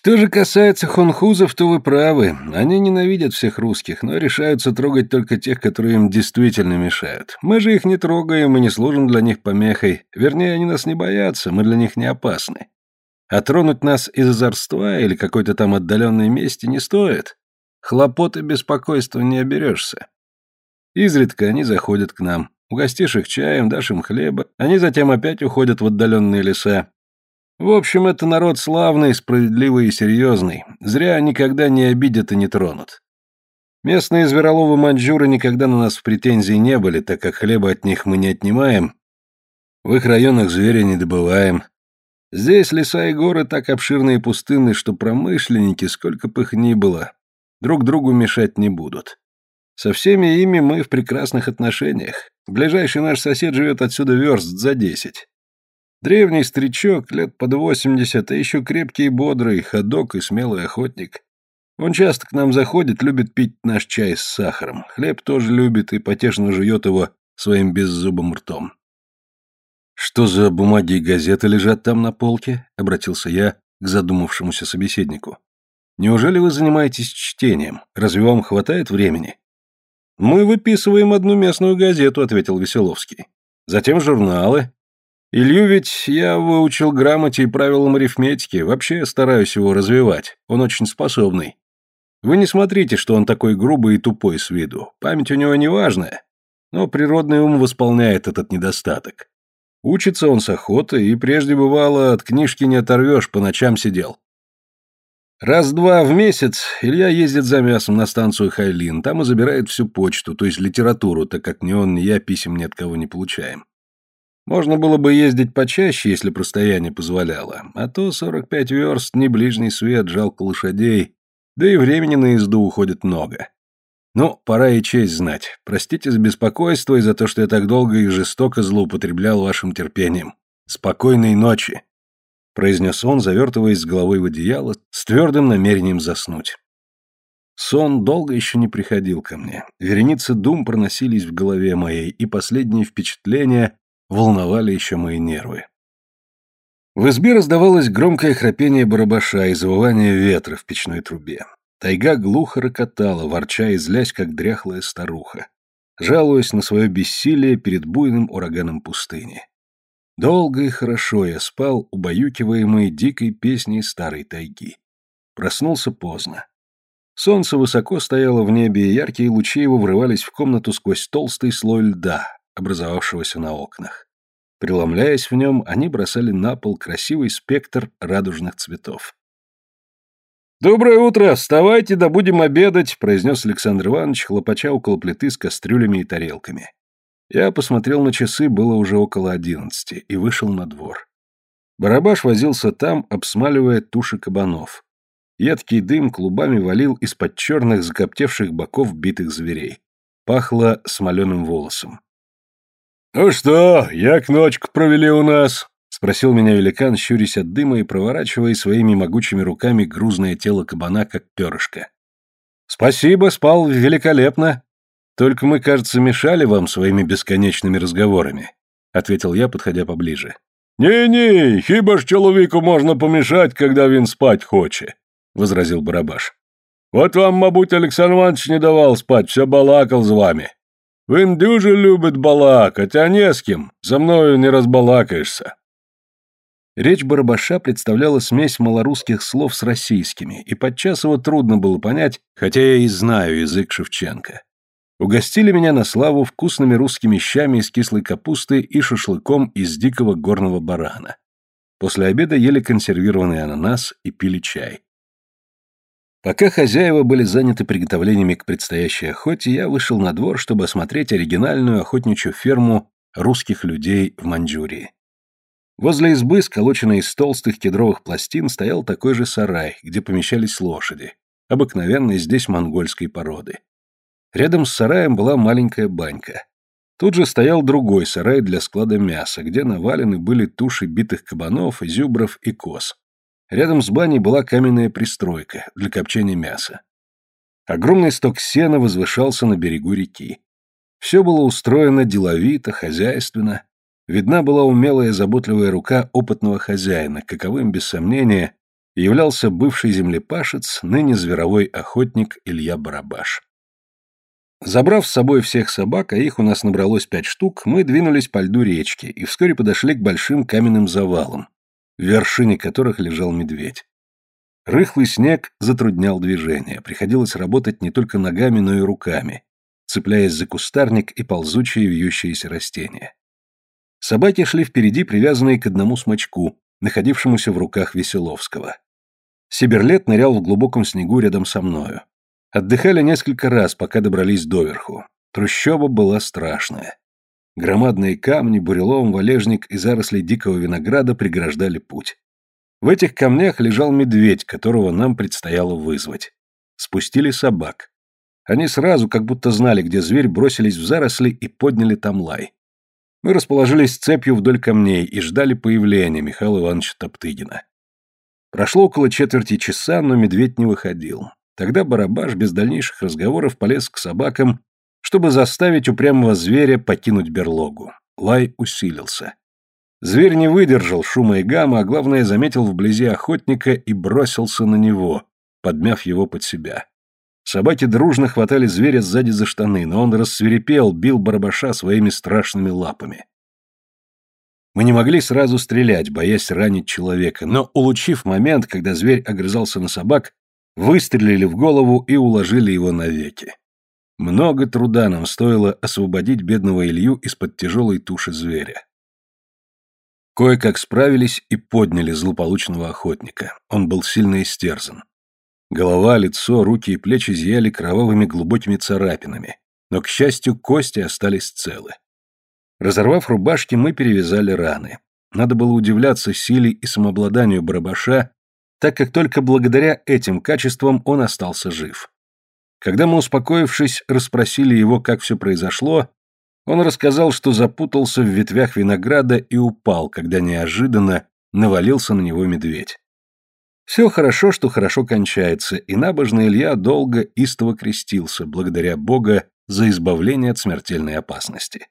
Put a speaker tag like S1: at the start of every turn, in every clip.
S1: Что же касается хунхузов, то вы правы. Они ненавидят всех русских, но решаются трогать только тех, которые им действительно мешают. Мы же их не трогаем и не служим для них помехой. Вернее, они нас не боятся, мы для них не опасны. А тронуть нас из озорства или какой-то там отдаленной мести не стоит. Хлопот и беспокойства не оберешься. Изредка они заходят к нам. Угостишь их чаем, дашь им хлеба. Они затем опять уходят в отдаленные леса. В общем, это народ славный, справедливый и серьезный. Зря никогда не обидят и не тронут. Местные звероловы маньчжуры никогда на нас в претензии не были, так как хлеба от них мы не отнимаем. В их районах зверя не добываем. Здесь леса и горы так обширны и пустынны, что промышленники, сколько бы их ни было, друг другу мешать не будут. Со всеми ими мы в прекрасных отношениях. Ближайший наш сосед живет отсюда верст за десять. Древний старичок, лет под восемьдесят, а еще крепкий и бодрый, ходок и смелый охотник. Он часто к нам заходит, любит пить наш чай с сахаром. Хлеб тоже любит и потешно жует его своим беззубым ртом. «Что за бумаги и газеты лежат там на полке?» — обратился я к задумавшемуся собеседнику. «Неужели вы занимаетесь чтением? Разве вам хватает времени?» «Мы выписываем одну местную газету», — ответил Веселовский. «Затем журналы, Илью ведь я выучил грамоте и правилам арифметики, вообще стараюсь его развивать, он очень способный. Вы не смотрите, что он такой грубый и тупой с виду, память у него неважная, но природный ум восполняет этот недостаток. Учится он с охоты, и прежде бывало, от книжки не оторвешь, по ночам сидел. Раз-два в месяц Илья ездит за мясом на станцию Хайлин, там и забирает всю почту, то есть литературу, так как ни он, ни я писем ни от кого не получаем. Можно было бы ездить почаще, если простояние позволяло, а то 45 верст, не ближний свет, жалко лошадей, да и времени на езду уходит много. Ну, пора и честь знать. Простите за беспокойство и за то, что я так долго и жестоко злоупотреблял вашим терпением. Спокойной ночи, произнес он, завертываясь с головой в одеяло, с твердым намерением заснуть. Сон долго еще не приходил ко мне. Вереницы дум проносились в голове моей, и последние впечатления волновали еще мои нервы. В избе раздавалось громкое храпение барабаша и завывание ветра в печной трубе. Тайга глухо рокотала, ворча и злясь, как дряхлая старуха, жалуясь на свое бессилие перед буйным ураганом пустыни. Долго и хорошо я спал, убаюкиваемый дикой песней старой тайги. Проснулся поздно. Солнце высоко стояло в небе, и яркие лучи его врывались в комнату сквозь толстый слой льда, образовавшегося на окнах. Преломляясь в нем, они бросали на пол красивый спектр радужных цветов. «Доброе утро! Вставайте, да будем обедать!» – произнес Александр Иванович, хлопача около плиты с кастрюлями и тарелками. Я посмотрел на часы, было уже около одиннадцати, и вышел на двор. Барабаш возился там, обсмаливая туши кабанов. Едкий дым клубами валил из-под черных закоптевших боков битых зверей. Пахло смоленым волосом. «Ну что, як ночку провели у нас?» — спросил меня великан, щурясь от дыма и проворачивая своими могучими руками грузное тело кабана, как перышко. «Спасибо, спал великолепно. Только мы, кажется, мешали вам своими бесконечными разговорами», — ответил я, подходя поближе. «Не-не, хіба ж чоловіку можна помешать, когда він спать хоче», — возразил Барабаш. «Вот вам, мабуть, Александр Иванович не давал спать, все балакал с вами. Він дуже любит балакать, а не с кем. За мною не разбалакаешься. Речь Барабаша представляла смесь малорусских слов с российскими, и подчас его трудно было понять, хотя я и знаю язык Шевченко. Угостили меня на славу вкусными русскими щами из кислой капусты и шашлыком из дикого горного барана. После обеда ели консервированный ананас и пили чай. Пока хозяева были заняты приготовлениями к предстоящей охоте, я вышел на двор, чтобы осмотреть оригинальную охотничью ферму русских людей в Маньчжурии. Возле избы, сколоченной из толстых кедровых пластин, стоял такой же сарай, где помещались лошади, обыкновенной здесь монгольской породы. Рядом с сараем была маленькая банька. Тут же стоял другой сарай для склада мяса, где навалены были туши битых кабанов, изюбров и коз. Рядом с баней была каменная пристройка для копчения мяса. Огромный сток сена возвышался на берегу реки. Все было устроено деловито, хозяйственно. Видна была умелая заботливая рука опытного хозяина, каковым, без сомнения, являлся бывший землепашец, ныне зверовой охотник Илья Барабаш. Забрав с собой всех собак, а их у нас набралось пять штук, мы двинулись по льду речки и вскоре подошли к большим каменным завалам, в вершине которых лежал медведь. Рыхлый снег затруднял движение, приходилось работать не только ногами, но и руками, цепляясь за кустарник и ползучие вьющиеся растения. Собаки шли впереди, привязанные к одному смычку, находившемуся в руках Веселовского. Сиберлет нырял в глубоком снегу рядом со мною. Отдыхали несколько раз, пока добрались доверху. Трущоба была страшная. Громадные камни, бурелом, валежник и заросли дикого винограда преграждали путь. В этих камнях лежал медведь, которого нам предстояло вызвать. Спустили собак. Они сразу, как будто знали, где зверь, бросились в заросли и подняли там лай. Мы расположились цепью вдоль камней и ждали появления Михаила Ивановича Топтыгина. Прошло около четверти часа, но медведь не выходил. Тогда Барабаш без дальнейших разговоров полез к собакам, чтобы заставить упрямого зверя покинуть берлогу. Лай усилился. Зверь не выдержал шума и гамма, а главное, заметил вблизи охотника и бросился на него, подмяв его под себя. Собаки дружно хватали зверя сзади за штаны, но он рассверепел, бил барабаша своими страшными лапами. Мы не могли сразу стрелять, боясь ранить человека, но, улучив момент, когда зверь огрызался на собак, выстрелили в голову и уложили его навеки. Много труда нам стоило освободить бедного Илью из-под тяжелой туши зверя. Кое-как справились и подняли злополучного охотника. Он был сильно истерзан. Голова, лицо, руки и плечи зияли кровавыми глубокими царапинами, но, к счастью, кости остались целы. Разорвав рубашки, мы перевязали раны. Надо было удивляться силе и самообладанию Барабаша, так как только благодаря этим качествам он остался жив. Когда мы, успокоившись, расспросили его, как все произошло, он рассказал, что запутался в ветвях винограда и упал, когда неожиданно навалился на него медведь. Все хорошо, что хорошо кончается, и набожный Илья долго истово крестился, благодаря Бога за избавление от смертельной опасности.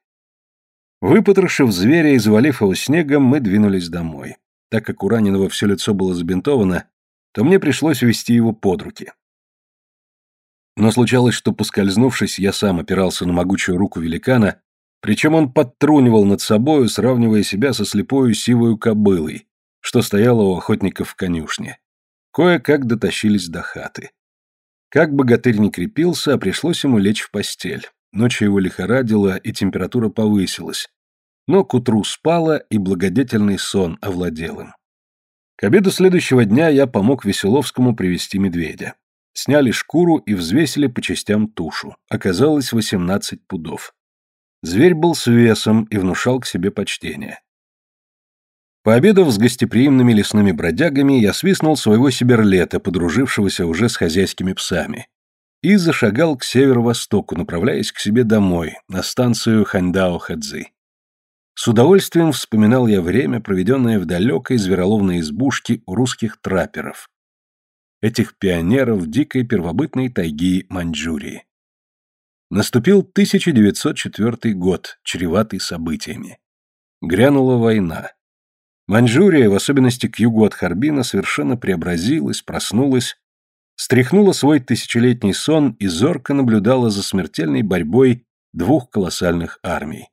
S1: Выпотрошив зверя и завалив его снегом, мы двинулись домой. Так как у раненого все лицо было забинтовано, то мне пришлось вести его под руки. Но случалось, что, поскользнувшись, я сам опирался на могучую руку великана, причем он подтрунивал над собою, сравнивая себя со слепою сивою кобылой, что стояла у охотников в конюшне. Кое-как дотащились до хаты. Как богатырь не крепился, а пришлось ему лечь в постель. Ночью его лихорадило, и температура повысилась. Но к утру спала, и благодетельный сон овладел им. К обеду следующего дня я помог Веселовскому привести медведя. Сняли шкуру и взвесили по частям тушу. Оказалось 18 пудов. Зверь был с весом и внушал к себе почтение. Пообедав с гостеприимными лесными бродягами, я свистнул своего сиберлета, подружившегося уже с хозяйскими псами, и зашагал к северо-востоку, направляясь к себе домой, на станцию Ханьдао-Хадзи. С удовольствием вспоминал я время, проведенное в далекой звероловной избушке у русских траперов, этих пионеров дикой первобытной тайги Маньчжурии. Наступил 1904 год, чреватый событиями. Грянула война. Маньчжурия, в особенности к югу от Харбина, совершенно преобразилась, проснулась, стряхнула свой тысячелетний сон и зорко наблюдала за смертельной борьбой двух колоссальных армий.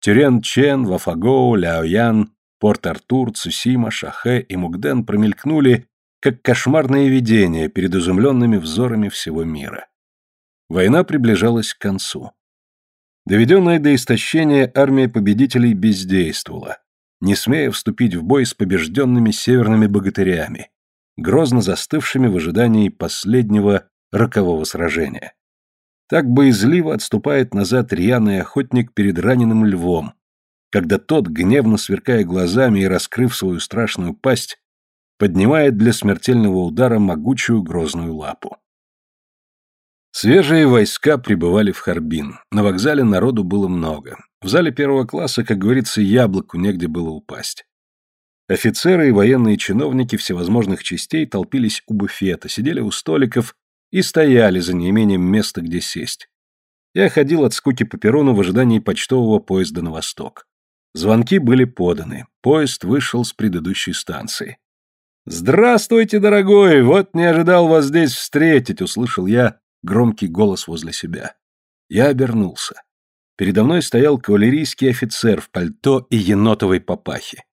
S1: Тюрен-Чен, Вафагоу, Ляоян, Порт-Артур, Цусима, Шахе и Мугден промелькнули, как кошмарные видения перед изумленными взорами всего мира. Война приближалась к концу. Доведенная до истощения армия победителей бездействовала, не смея вступить в бой с побежденными северными богатырями, грозно застывшими в ожидании последнего рокового сражения. Так боязливо отступает назад рьяный охотник перед раненым львом, когда тот, гневно сверкая глазами и раскрыв свою страшную пасть, поднимает для смертельного удара могучую грозную лапу. Свежие войска прибывали в Харбин. На вокзале народу было много. В зале первого класса, как говорится, яблоку негде было упасть. Офицеры и военные чиновники всевозможных частей толпились у буфета, сидели у столиков и стояли за неимением места, где сесть. Я ходил от скуки по перрону в ожидании почтового поезда на восток. Звонки были поданы. Поезд вышел с предыдущей станции. «Здравствуйте, дорогой! Вот не ожидал вас здесь встретить!» — услышал я громкий голос возле себя. Я обернулся. Передо мной стоял кавалерийский офицер в пальто и енотовой папахе.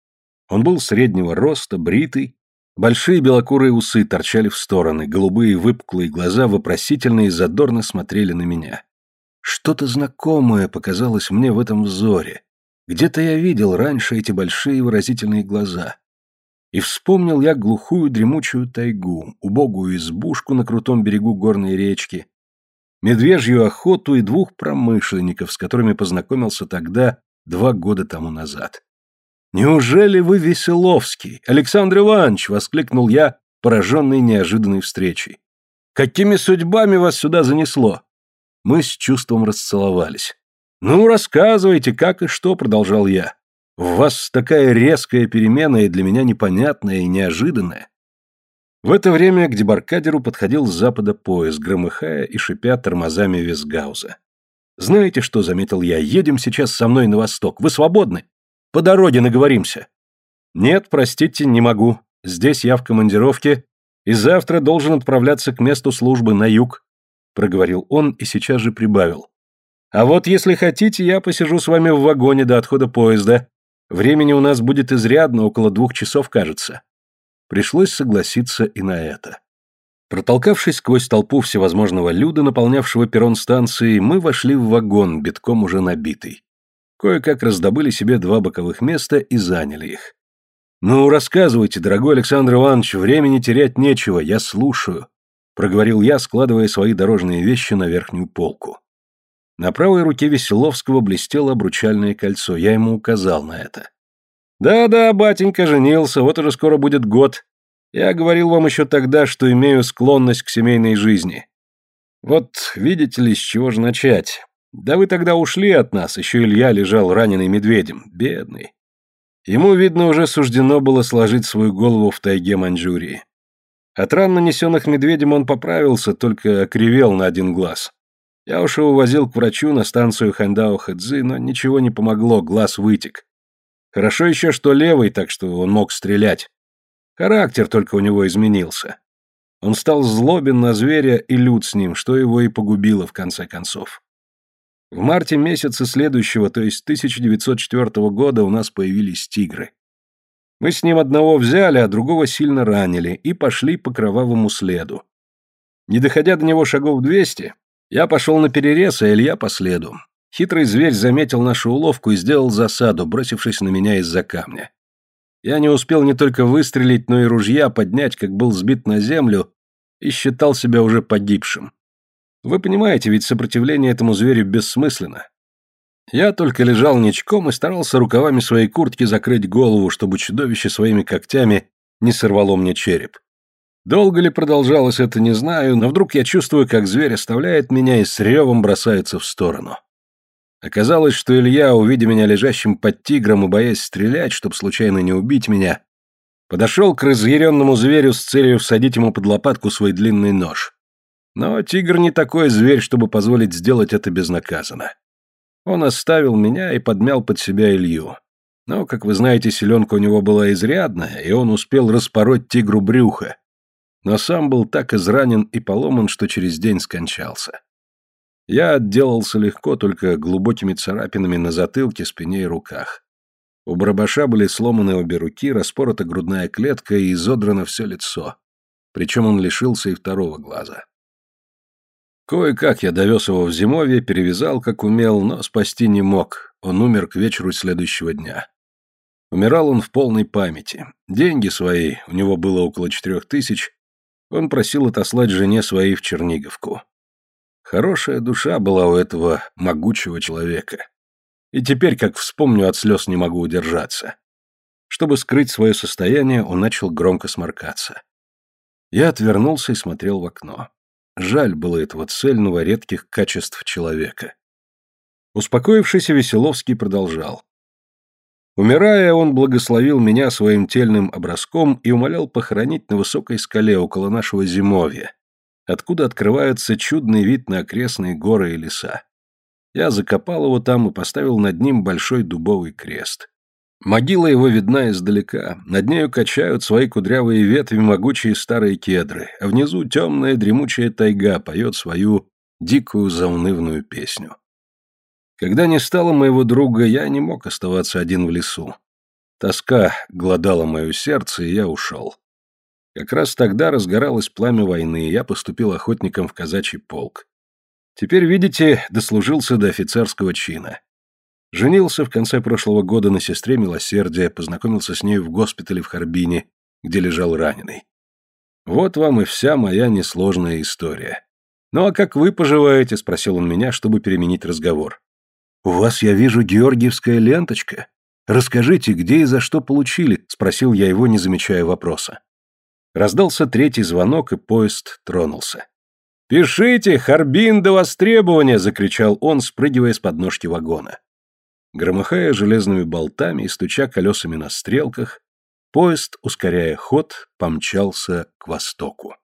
S1: Он был среднего роста, бритый, большие белокурые усы торчали в стороны, голубые выпуклые глаза вопросительно и задорно смотрели на меня. Что-то знакомое показалось мне в этом взоре. Где-то я видел раньше эти большие выразительные глаза. И вспомнил я глухую дремучую тайгу, убогую избушку на крутом берегу горной речки, медвежью охоту и двух промышленников, с которыми познакомился тогда, два года тому назад. «Неужели вы Веселовский, Александр Иванович?» — воскликнул я, пораженный неожиданной встречей. «Какими судьбами вас сюда занесло?» Мы с чувством расцеловались. «Ну, рассказывайте, как и что», — продолжал я. В вас такая резкая перемена и для меня непонятная и неожиданная. В это время к дебаркадеру подходил с запада поезд, громыхая и шипя тормозами Весгауза. «Знаете что?» — заметил я. «Едем сейчас со мной на восток. Вы свободны? По дороге наговоримся». «Нет, простите, не могу. Здесь я в командировке, и завтра должен отправляться к месту службы на юг», — проговорил он и сейчас же прибавил. «А вот если хотите, я посижу с вами в вагоне до отхода поезда. Времени у нас будет изрядно, около двух часов, кажется. Пришлось согласиться и на это. Протолкавшись сквозь толпу всевозможного люда, наполнявшего перрон станции, мы вошли в вагон, битком уже набитый. Кое-как раздобыли себе два боковых места и заняли их. «Ну, рассказывайте, дорогой Александр Иванович, времени терять нечего, я слушаю», — проговорил я, складывая свои дорожные вещи на верхнюю полку. На правой руке Веселовского блестело обручальное кольцо, я ему указал на это. «Да-да, батенька женился, вот уже скоро будет год. Я говорил вам еще тогда, что имею склонность к семейной жизни. Вот видите ли, с чего же начать? Да вы тогда ушли от нас, еще Илья лежал раненый медведем, бедный. Ему, видно, уже суждено было сложить свою голову в тайге Маньчжурии. От ран, нанесенных медведем, он поправился, только окривел на один глаз. Я уж его возил к врачу на станцию Хандао-Хэдзы, но ничего не помогло, глаз вытек. Хорошо еще, что левый, так что он мог стрелять. Характер только у него изменился. Он стал злобен на зверя и лют с ним, что его и погубило в конце концов. В марте месяца следующего, то есть 1904 года, у нас появились тигры. Мы с ним одного взяли, а другого сильно ранили и пошли по кровавому следу. Не доходя до него шагов 200, я пошел на перерез, а Илья по следу. Хитрый зверь заметил нашу уловку и сделал засаду, бросившись на меня из-за камня. Я не успел не только выстрелить, но и ружья поднять, как был сбит на землю, и считал себя уже погибшим. Вы понимаете, ведь сопротивление этому зверю бессмысленно. Я только лежал ничком и старался рукавами своей куртки закрыть голову, чтобы чудовище своими когтями не сорвало мне череп. Долго ли продолжалось это, не знаю, но вдруг я чувствую, как зверь оставляет меня и с ревом бросается в сторону. Оказалось, что Илья, увидя меня лежащим под тигром и боясь стрелять, чтобы случайно не убить меня, подошел к разъяренному зверю с целью всадить ему под лопатку свой длинный нож. Но тигр не такой зверь, чтобы позволить сделать это безнаказанно. Он оставил меня и подмял под себя Илью. Но, как вы знаете, селенка у него была изрядная, и он успел распороть тигру брюхо, но сам был так изранен и поломан, что через день скончался. Я отделался легко, только глубокими царапинами на затылке, спине и руках. У барабаша были сломаны обе руки, распорота грудная клетка и изодрано все лицо. Причем он лишился и второго глаза. Кое-как я довез его в зимовье, перевязал, как умел, но спасти не мог. Он умер к вечеру следующего дня. Умирал он в полной памяти. Деньги свои, у него было около четырех тысяч, он просил отослать жене своей в Черниговку. Хорошая душа была у этого могучего человека. И теперь, как вспомню, от слез не могу удержаться. Чтобы скрыть свое состояние, он начал громко сморкаться. Я отвернулся и смотрел в окно. Жаль было этого цельного редких качеств человека. Успокоившийся Веселовский продолжал. Умирая, он благословил меня своим тельным образком и умолял похоронить на высокой скале около нашего зимовья, откуда открывается чудный вид на окрестные горы и леса. Я закопал его там и поставил над ним большой дубовый крест. Могила его видна издалека, над нею качают свои кудрявые ветви могучие старые кедры, а внизу темная дремучая тайга поет свою дикую заунывную песню. Когда не стало моего друга, я не мог оставаться один в лесу. Тоска глодала мое сердце, и я ушел. Как раз тогда разгоралось пламя войны, и я поступил охотником в казачий полк. Теперь, видите, дослужился до офицерского чина. Женился в конце прошлого года на сестре Милосердия, познакомился с ней в госпитале в Харбине, где лежал раненый. Вот вам и вся моя несложная история. «Ну а как вы поживаете?» — спросил он меня, чтобы переменить разговор. «У вас, я вижу, георгиевская ленточка. Расскажите, где и за что получили?» — спросил я его, не замечая вопроса. Раздался третий звонок, и поезд тронулся. «Пишите, Харбин до востребования!» — закричал он, спрыгивая с подножки вагона. Громыхая железными болтами и стуча колесами на стрелках, поезд, ускоряя ход, помчался к востоку.